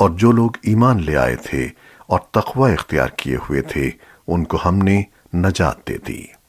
اور جو لوگ ایمان لے آئے تھے اور تقوی اختیار کیے ہوئے تھے، ان کو ہم نے نجات دے دی۔